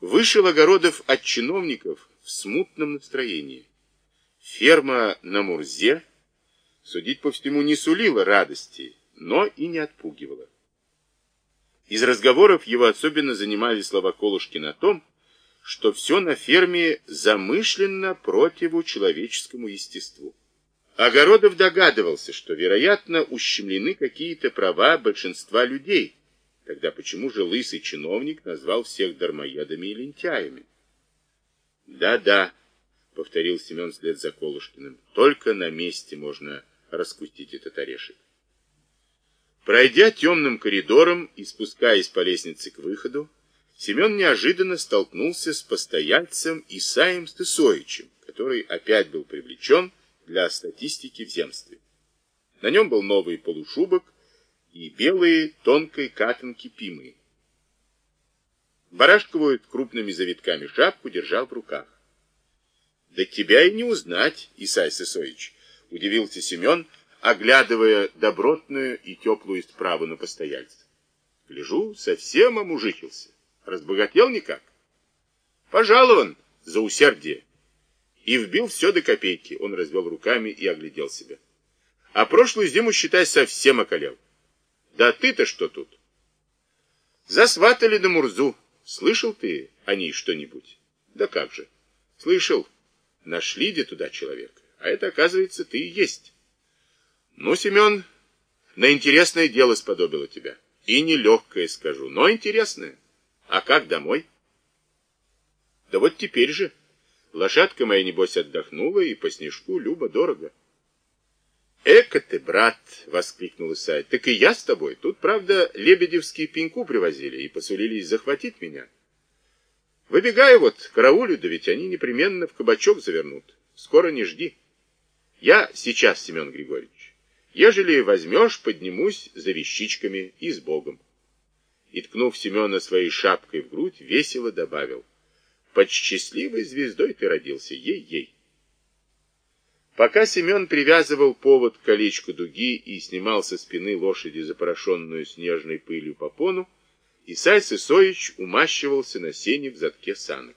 Вышел Огородов от чиновников в смутном настроении. Ферма на Мурзе, судить по всему, не сулила радости, но и не отпугивала. Из разговоров его особенно занимали слова Колушкина о том, что все на ферме замышленно противу человеческому естеству. Огородов догадывался, что, вероятно, ущемлены какие-то права большинства людей. Тогда почему же лысый чиновник назвал всех дармоедами и лентяями? «Да-да», — повторил Семен вслед за Колушкиным, — «только на месте можно раскустить этот орешек». Пройдя темным коридором и спускаясь по лестнице к выходу, Семен неожиданно столкнулся с постояльцем Исаем Стысовичем, который опять был привлечен для статистики в земстве. На нем был новый полушубок и белые тонкой катанки пимы. Барашковую крупными завитками шапку держал в руках. «Да тебя и не узнать, Исай Сысович!» — удивился Семен, оглядывая добротную и теплую справу на постояльца. «Гляжу, совсем омужичился. Разбогател никак. Пожалован за усердие. И вбил все до копейки. Он развел руками и оглядел себя. А прошлую зиму, считай, совсем околел. Да ты-то что тут? Засватали на Мурзу. Слышал ты о ней что-нибудь? Да как же. Слышал. Нашли где туда человека. А это, оказывается, ты и есть. Ну, Семен, на интересное дело сподобило тебя. И нелегкое, скажу, но интересное. А как домой? Да вот теперь же. Лошадка моя, небось, отдохнула, и по снежку любо дорого. Эка ты, брат, воскликнул Исай. Так и я с тобой. Тут, правда, лебедевские пеньку привозили и посулились захватить меня. Выбегаю вот, караулю, да ведь они непременно в кабачок завернут. Скоро не жди. Я сейчас, Семен Григорьевич. Ежели возьмешь, поднимусь за вещичками и с Богом и, ткнув Семена своей шапкой в грудь, весело добавил. Под счастливой звездой ты родился, ей-ей. Пока Семен привязывал повод к колечку дуги и снимал со спины лошади запорошенную снежной пылью попону, Исай Сысоич умащивался на сене в задке санок.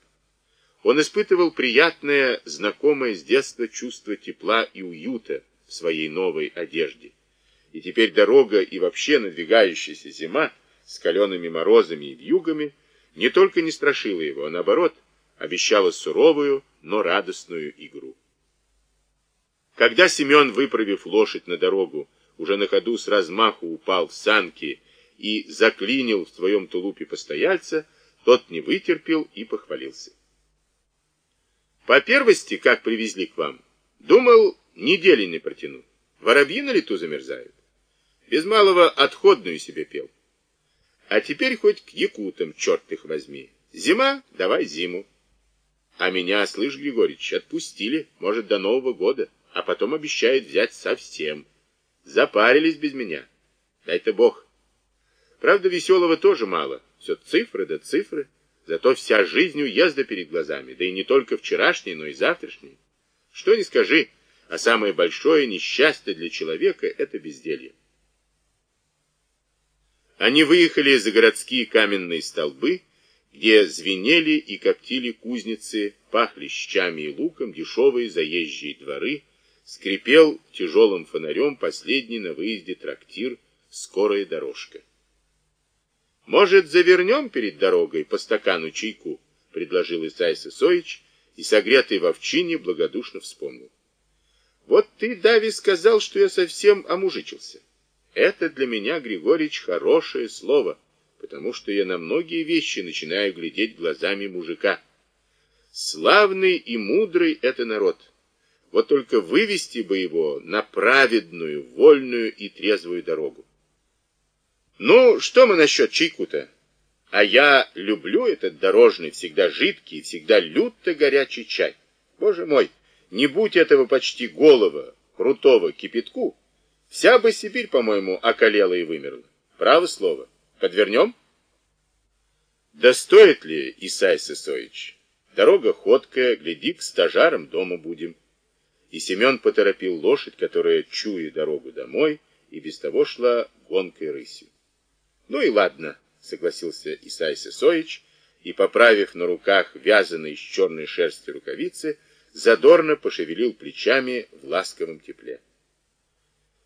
Он испытывал приятное, знакомое с детства чувство тепла и уюта в своей новой одежде. И теперь дорога и вообще надвигающаяся зима с калеными морозами и вьюгами не только не страшила его, а наоборот, обещала суровую, но радостную игру. Когда Семен, выправив лошадь на дорогу, уже на ходу с размаху упал в санки и заклинил в своем тулупе постояльца, тот не вытерпел и похвалился. По первости, как привезли к вам, думал, недели не протяну. Воробьи на лету замерзают. Без малого отходную себе пел. А теперь хоть к якутам, черт их возьми. Зима, давай зиму. А меня, слышь, Григорьевич, отпустили, может, до Нового года, а потом обещают взять совсем. Запарились без меня. Дай-то Бог. Правда, веселого тоже мало. Все цифры да цифры. Зато вся жизнь уезда перед глазами. Да и не только вчерашний, но и завтрашний. Что ни скажи, а самое большое несчастье для человека — это безделье. Они выехали за городские каменные столбы, где звенели и коптили кузницы, пахли щами и луком дешевые заезжие дворы, скрипел тяжелым фонарем последний на выезде трактир «Скорая дорожка». «Может, завернем перед дорогой по стакану чайку?» — предложил Исай Сысоич, и, согретый в овчине, благодушно вспомнил. «Вот ты, Дави, сказал, что я совсем омужичился. Это для меня, Григорьевич, хорошее слово, потому что я на многие вещи начинаю глядеть глазами мужика. Славный и мудрый это народ. Вот только вывести бы его на праведную, вольную и трезвую дорогу. Ну, что мы насчет чайку-то? А я люблю этот дорожный, всегда жидкий, всегда люто горячий чай. Боже мой, не будь этого почти голого, крутого кипятку, Вся бы Сибирь, по-моему, околела и вымерла. Право слово. Подвернем? Да стоит ли, Исай Сысоич? Дорога ходкая, гляди, к стажарам дома будем. И Семен поторопил лошадь, которая, чуя дорогу домой, и без того шла гонкой рысью. Ну и ладно, согласился Исай Сысоич, и, поправив на руках вязаные из черной шерсти рукавицы, задорно пошевелил плечами в ласковом тепле.